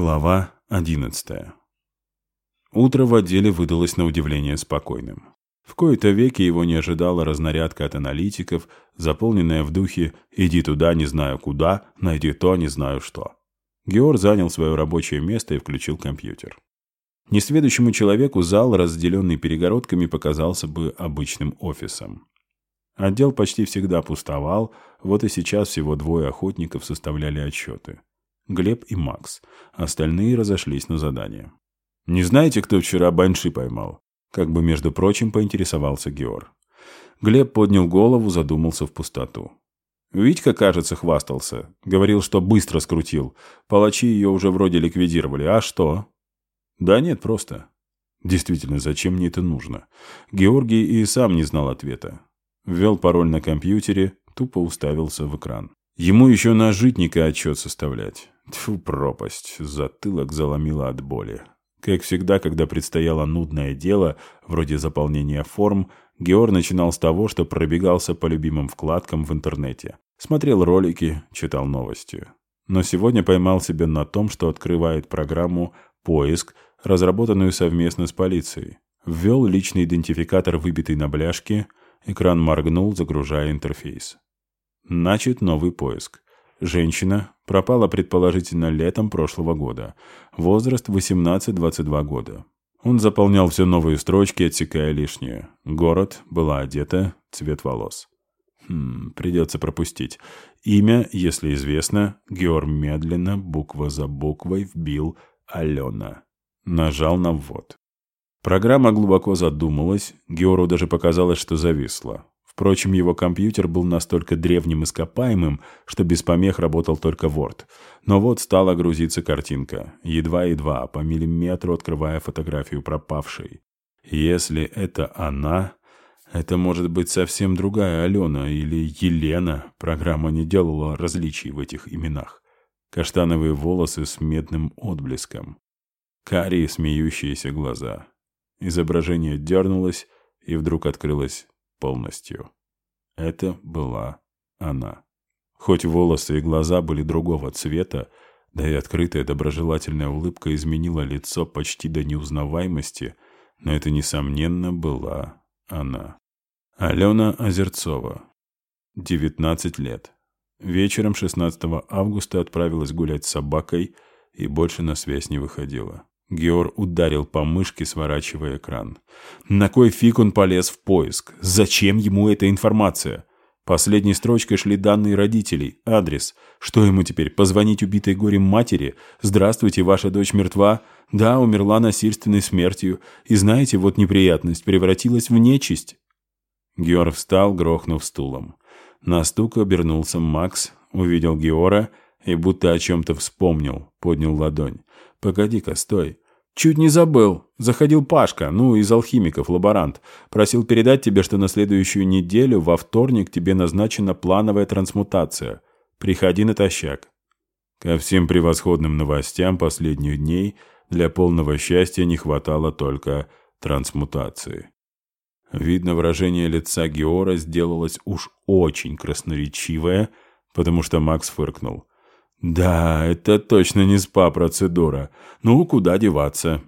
Глава 11. Утро в отделе выдалось на удивление спокойным. В кои-то веки его не ожидала разнарядка от аналитиков, заполненная в духе «иди туда, не знаю куда, найди то, не знаю что». Геор занял свое рабочее место и включил компьютер. Несведущему человеку зал, разделенный перегородками, показался бы обычным офисом. Отдел почти всегда пустовал, вот и сейчас всего двое охотников составляли отчеты. Глеб и Макс. Остальные разошлись на задание. «Не знаете, кто вчера банши поймал?» Как бы, между прочим, поинтересовался Геор. Глеб поднял голову, задумался в пустоту. Витька, кажется, хвастался. Говорил, что быстро скрутил. Палачи ее уже вроде ликвидировали. А что? Да нет, просто. Действительно, зачем мне это нужно? Георгий и сам не знал ответа. Ввел пароль на компьютере, тупо уставился в экран. Ему еще на житника отчет составлять. Тьфу, пропасть. Затылок заломило от боли. Как всегда, когда предстояло нудное дело, вроде заполнения форм, Геор начинал с того, что пробегался по любимым вкладкам в интернете. Смотрел ролики, читал новости. Но сегодня поймал себя на том, что открывает программу «Поиск», разработанную совместно с полицией. Ввел личный идентификатор, выбитый на бляшке, экран моргнул, загружая интерфейс. Начат новый поиск. Женщина пропала предположительно летом прошлого года. Возраст 18-22 года. Он заполнял все новые строчки, отсекая лишнее. Город, была одета, цвет волос. Хм, придется пропустить. Имя, если известно, Геор медленно, буква за буквой, вбил «Алена». Нажал на ввод. Программа глубоко задумалась, Геору даже показалось, что зависла. Впрочем, его компьютер был настолько древним ископаемым, что без помех работал только Word. Но вот стала грузиться картинка, едва-едва, по миллиметру открывая фотографию пропавшей. Если это она, это может быть совсем другая Алена или Елена. Программа не делала различий в этих именах. Каштановые волосы с медным отблеском. Карие смеющиеся глаза. Изображение дернулось и вдруг открылось полностью. Это была она. Хоть волосы и глаза были другого цвета, да и открытая доброжелательная улыбка изменила лицо почти до неузнаваемости, но это, несомненно, была она. Алена Озерцова. 19 лет. Вечером 16 августа отправилась гулять с собакой и больше на связь не выходила. Геор ударил по мышке, сворачивая экран. На кой фиг он полез в поиск? Зачем ему эта информация? Последней строчкой шли данные родителей, адрес. Что ему теперь, позвонить убитой горем матери? «Здравствуйте, ваша дочь мертва?» «Да, умерла насильственной смертью. И знаете, вот неприятность превратилась в нечисть». Геор встал, грохнув стулом. На стук обернулся Макс, увидел Геора и будто о чем-то вспомнил, поднял ладонь. «Погоди-ка, стой. Чуть не забыл. Заходил Пашка, ну, из алхимиков, лаборант. Просил передать тебе, что на следующую неделю, во вторник, тебе назначена плановая трансмутация. Приходи натощак». Ко всем превосходным новостям последних дней для полного счастья не хватало только трансмутации. Видно, выражение лица Геора сделалось уж очень красноречивое, потому что Макс фыркнул. Да, это точно не СПА-процедура. Ну, куда деваться?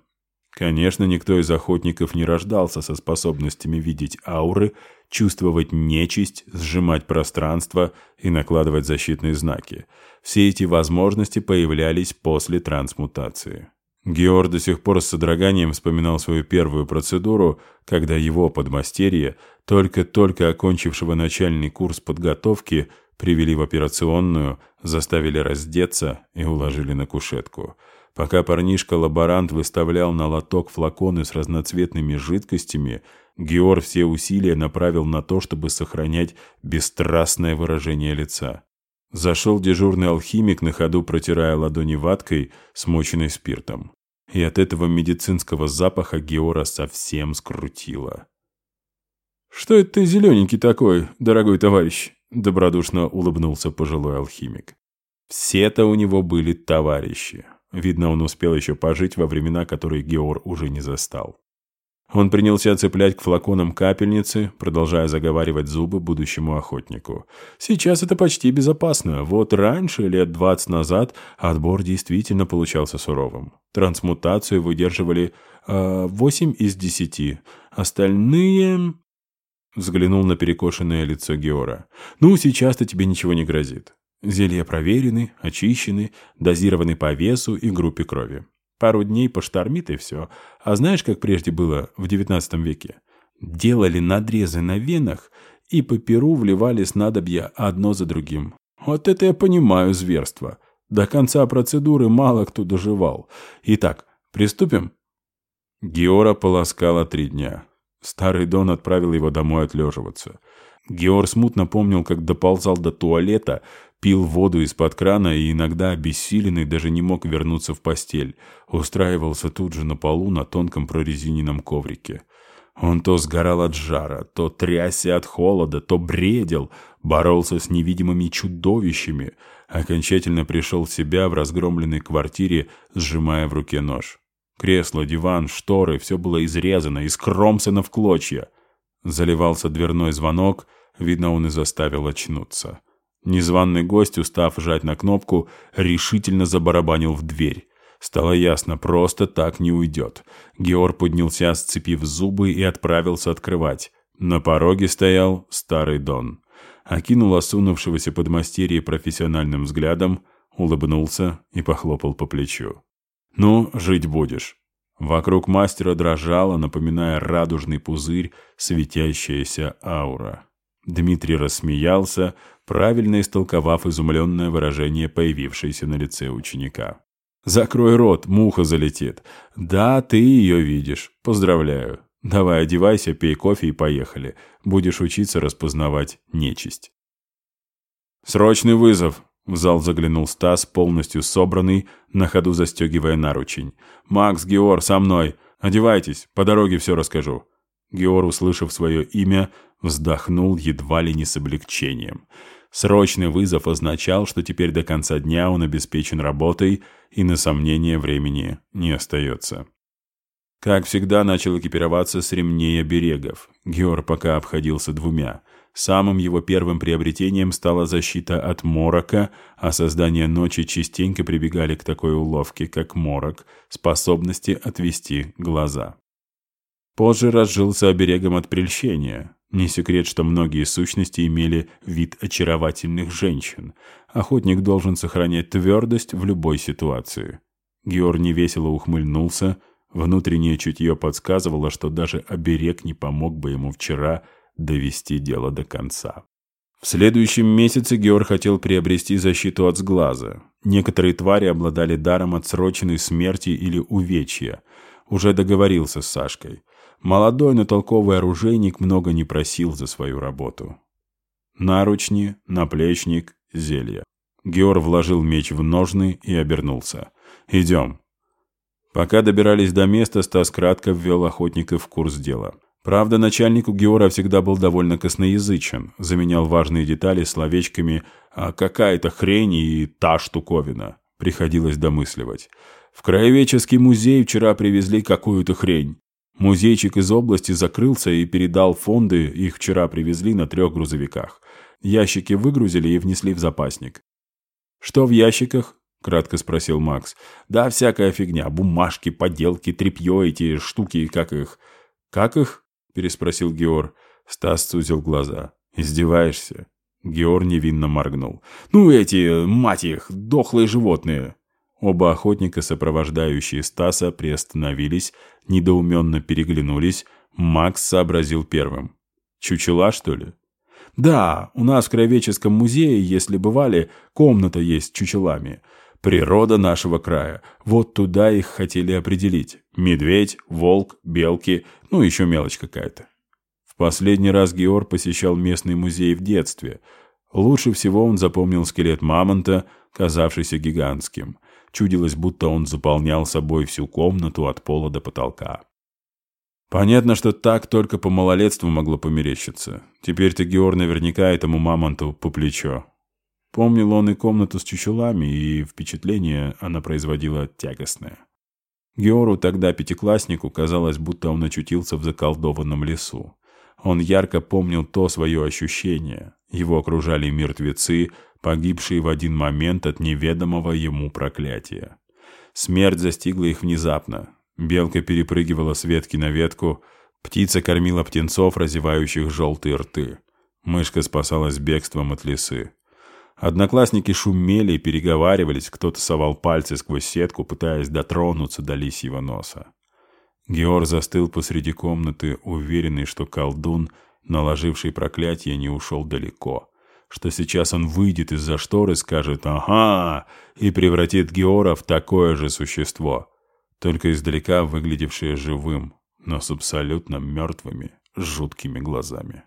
Конечно, никто из охотников не рождался со способностями видеть ауры, чувствовать нечисть, сжимать пространство и накладывать защитные знаки. Все эти возможности появлялись после трансмутации. Геор до сих пор с содроганием вспоминал свою первую процедуру, когда его подмастерье, только-только окончившего начальный курс подготовки, Привели в операционную, заставили раздеться и уложили на кушетку. Пока парнишка-лаборант выставлял на лоток флаконы с разноцветными жидкостями, Геор все усилия направил на то, чтобы сохранять бесстрастное выражение лица. Зашел дежурный алхимик, на ходу протирая ладони ваткой, смоченной спиртом. И от этого медицинского запаха Геора совсем скрутило. «Что это ты зелененький такой, дорогой товарищ?» Добродушно улыбнулся пожилой алхимик. Все-то у него были товарищи. Видно, он успел еще пожить во времена, которые Геор уже не застал. Он принялся цеплять к флаконам капельницы, продолжая заговаривать зубы будущему охотнику. Сейчас это почти безопасно. Вот раньше, лет двадцать назад, отбор действительно получался суровым. Трансмутацию выдерживали э, 8 из десяти. Остальные... Взглянул на перекошенное лицо Геора. «Ну, сейчас-то тебе ничего не грозит. Зелья проверены, очищены, дозированы по весу и группе крови. Пару дней поштормит и все. А знаешь, как прежде было в девятнадцатом веке? Делали надрезы на венах и по перу вливали снадобья одно за другим. Вот это я понимаю зверство. До конца процедуры мало кто доживал. Итак, приступим? Геора полоскала три дня. Старый Дон отправил его домой отлеживаться. Геор смутно помнил, как доползал до туалета, пил воду из-под крана и иногда, обессиленный, даже не мог вернуться в постель. Устраивался тут же на полу на тонком прорезиненном коврике. Он то сгорал от жара, то трясся от холода, то бредил, боролся с невидимыми чудовищами, окончательно пришел в себя в разгромленной квартире, сжимая в руке нож. Кресло, диван, шторы — все было изрезано, искромсано в клочья. Заливался дверной звонок, видно, он и заставил очнуться. Незваный гость, устав жать на кнопку, решительно забарабанил в дверь. Стало ясно, просто так не уйдет. Георг поднялся, сцепив зубы, и отправился открывать. На пороге стоял старый Дон. Окинул осунувшегося подмастерья профессиональным взглядом, улыбнулся и похлопал по плечу. «Ну, жить будешь». Вокруг мастера дрожала, напоминая радужный пузырь, светящаяся аура. Дмитрий рассмеялся, правильно истолковав изумленное выражение, появившееся на лице ученика. «Закрой рот, муха залетит. Да, ты ее видишь. Поздравляю. Давай одевайся, пей кофе и поехали. Будешь учиться распознавать нечисть». «Срочный вызов!» В зал заглянул Стас, полностью собранный, на ходу застегивая наручень. «Макс, Геор, со мной! Одевайтесь, по дороге все расскажу». Геор, услышав свое имя, вздохнул едва ли не с облегчением. Срочный вызов означал, что теперь до конца дня он обеспечен работой, и на сомнение времени не остается. Как всегда, начал экипироваться с ремней оберегов. Геор пока обходился двумя. Самым его первым приобретением стала защита от морока, а создание ночи частенько прибегали к такой уловке, как морок, способности отвести глаза. Позже разжился оберегом от прельщения. Не секрет, что многие сущности имели вид очаровательных женщин. Охотник должен сохранять твердость в любой ситуации. Геор невесело ухмыльнулся. Внутреннее чутье подсказывало, что даже оберег не помог бы ему вчера довести дело до конца. В следующем месяце Геор хотел приобрести защиту от сглаза. Некоторые твари обладали даром отсроченной смерти или увечья. Уже договорился с Сашкой. Молодой, но толковый оружейник много не просил за свою работу. Наручни, наплечник, зелье. Геор вложил меч в ножны и обернулся. «Идем». Пока добирались до места, Стас кратко ввел охотника в курс дела. Правда, начальнику Геора всегда был довольно косноязычен, заменял важные детали словечками «а какая-то хрень» и «та штуковина». Приходилось домысливать. В краеведческий музей вчера привезли какую-то хрень. Музейчик из области закрылся и передал фонды, их вчера привезли на трех грузовиках. Ящики выгрузили и внесли в запасник. «Что в ящиках?» — кратко спросил Макс. «Да, всякая фигня. Бумажки, поделки, тряпье, эти штуки, как их...» «Как их?» — переспросил Геор. Стас сузил глаза. «Издеваешься?» Геор невинно моргнул. «Ну эти, мать их, дохлые животные!» Оба охотника, сопровождающие Стаса, приостановились, недоуменно переглянулись. Макс сообразил первым. «Чучела, что ли?» «Да, у нас в Кровеческом музее, если бывали, комната есть с чучелами. Природа нашего края. Вот туда их хотели определить. Медведь, волк, белки, ну еще мелочь какая-то». В последний раз Георг посещал местный музей в детстве. Лучше всего он запомнил скелет мамонта, казавшийся гигантским – Чудилось, будто он заполнял собой всю комнату от пола до потолка. Понятно, что так только по малолетству могло померещиться. Теперь-то Геор наверняка этому мамонту по плечо. Помнил он и комнату с чучелами, и впечатление она производила тягостное. Геору, тогда пятикласснику, казалось, будто он очутился в заколдованном лесу. Он ярко помнил то свое ощущение. Его окружали мертвецы, погибшие в один момент от неведомого ему проклятия. Смерть застигла их внезапно. Белка перепрыгивала с ветки на ветку, птица кормила птенцов, разевающих желтые рты. Мышка спасалась бегством от лисы. Одноклассники шумели и переговаривались, кто-то совал пальцы сквозь сетку, пытаясь дотронуться до лисьего носа. Георг застыл посреди комнаты, уверенный, что колдун, наложивший проклятие, не ушел далеко, что сейчас он выйдет из-за шторы, скажет «Ага!» и превратит Геора в такое же существо, только издалека выглядевшее живым, но с абсолютно мертвыми, жуткими глазами.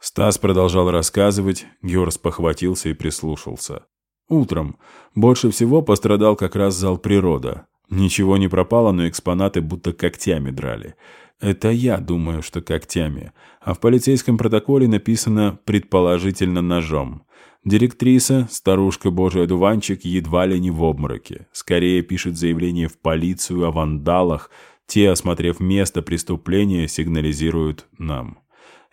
Стас продолжал рассказывать, Георг похватился и прислушался. Утром больше всего пострадал как раз зал природа. Ничего не пропало, но экспонаты будто когтями драли. Это я думаю, что когтями. А в полицейском протоколе написано «предположительно ножом». Директриса, старушка Божий одуванчик, едва ли не в обмороке. Скорее пишет заявление в полицию о вандалах. Те, осмотрев место преступления, сигнализируют нам.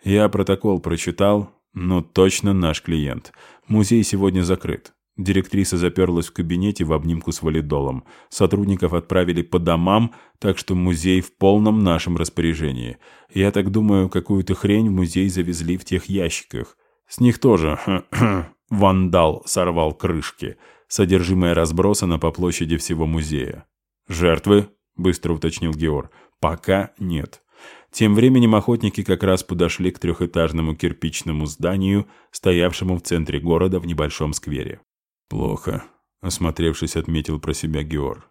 Я протокол прочитал, но точно наш клиент. Музей сегодня закрыт. Директриса заперлась в кабинете в обнимку с валидолом. Сотрудников отправили по домам, так что музей в полном нашем распоряжении. Я так думаю, какую-то хрень в музей завезли в тех ящиках. С них тоже вандал сорвал крышки. Содержимое разбросано по площади всего музея. «Жертвы?» – быстро уточнил Георг. «Пока нет». Тем временем охотники как раз подошли к трехэтажному кирпичному зданию, стоявшему в центре города в небольшом сквере. «Плохо», — осмотревшись, отметил про себя Георг.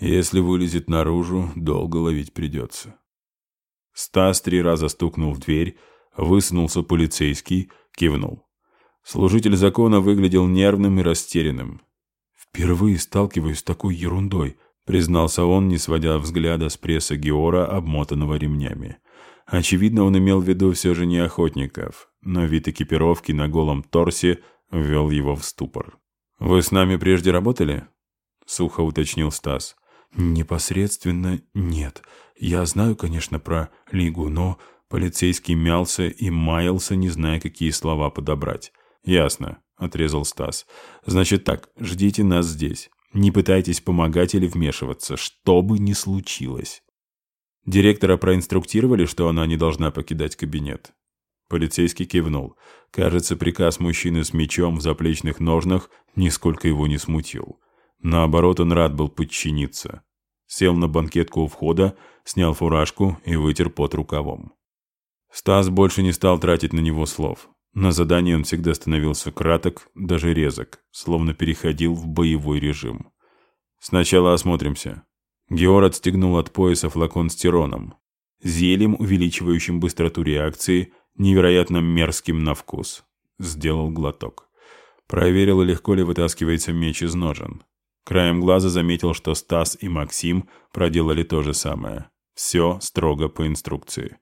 «Если вылезет наружу, долго ловить придется». Стас три раза стукнул в дверь, высунулся полицейский, кивнул. Служитель закона выглядел нервным и растерянным. «Впервые сталкиваюсь с такой ерундой», — признался он, не сводя взгляда с пресса Геора, обмотанного ремнями. Очевидно, он имел в виду все же не охотников, но вид экипировки на голом торсе ввел его в ступор. «Вы с нами прежде работали?» — сухо уточнил Стас. «Непосредственно нет. Я знаю, конечно, про Лигу, но...» Полицейский мялся и маялся, не зная, какие слова подобрать. «Ясно», — отрезал Стас. «Значит так, ждите нас здесь. Не пытайтесь помогать или вмешиваться, что бы ни случилось. Директора проинструктировали, что она не должна покидать кабинет. Полицейский кивнул. Кажется, приказ мужчины с мечом в заплечных ножнах нисколько его не смутил. Наоборот, он рад был подчиниться. Сел на банкетку у входа, снял фуражку и вытер пот рукавом. Стас больше не стал тратить на него слов. На задании он всегда становился краток, даже резок, словно переходил в боевой режим. «Сначала осмотримся». Геор отстегнул от пояса флакон с тироном. Зельем, увеличивающим быстроту реакции, невероятно мерзким на вкус. Сделал глоток. Проверил, легко ли вытаскивается меч из ножен. Краем глаза заметил, что Стас и Максим проделали то же самое. Все строго по инструкции.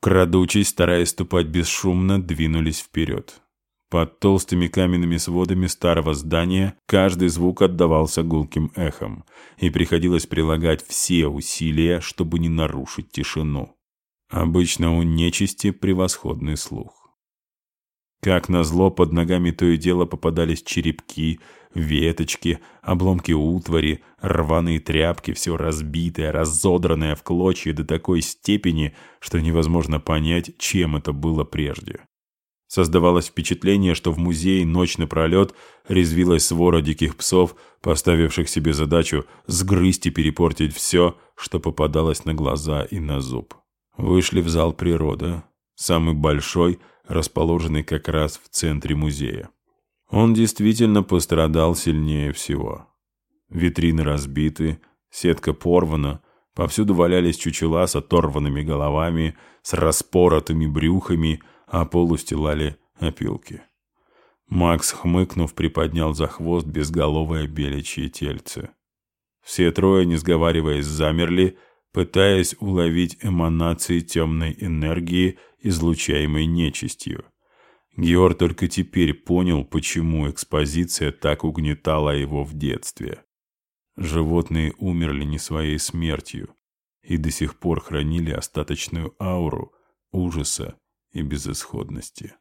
Крадучись, стараясь ступать бесшумно, двинулись вперед. Под толстыми каменными сводами старого здания каждый звук отдавался гулким эхом, и приходилось прилагать все усилия, чтобы не нарушить тишину. Обычно у нечисти превосходный слух. Как назло, под ногами то и дело попадались черепки, веточки, обломки утвари, рваные тряпки, все разбитое, разодранное в клочья до такой степени, что невозможно понять, чем это было прежде. Создавалось впечатление, что в музее ночь напролет резвилась свора диких псов, поставивших себе задачу сгрызть и перепортить все, что попадалось на глаза и на зуб. Вышли в зал природы, самый большой – расположенный как раз в центре музея. Он действительно пострадал сильнее всего. Витрины разбиты, сетка порвана, повсюду валялись чучела с оторванными головами, с распоротыми брюхами, а пол устилали опилки. Макс, хмыкнув, приподнял за хвост безголовое беличье тельце. Все трое, не сговариваясь, замерли, пытаясь уловить эманации темной энергии, излучаемой нечистью. Геор только теперь понял, почему экспозиция так угнетала его в детстве. Животные умерли не своей смертью и до сих пор хранили остаточную ауру ужаса и безысходности.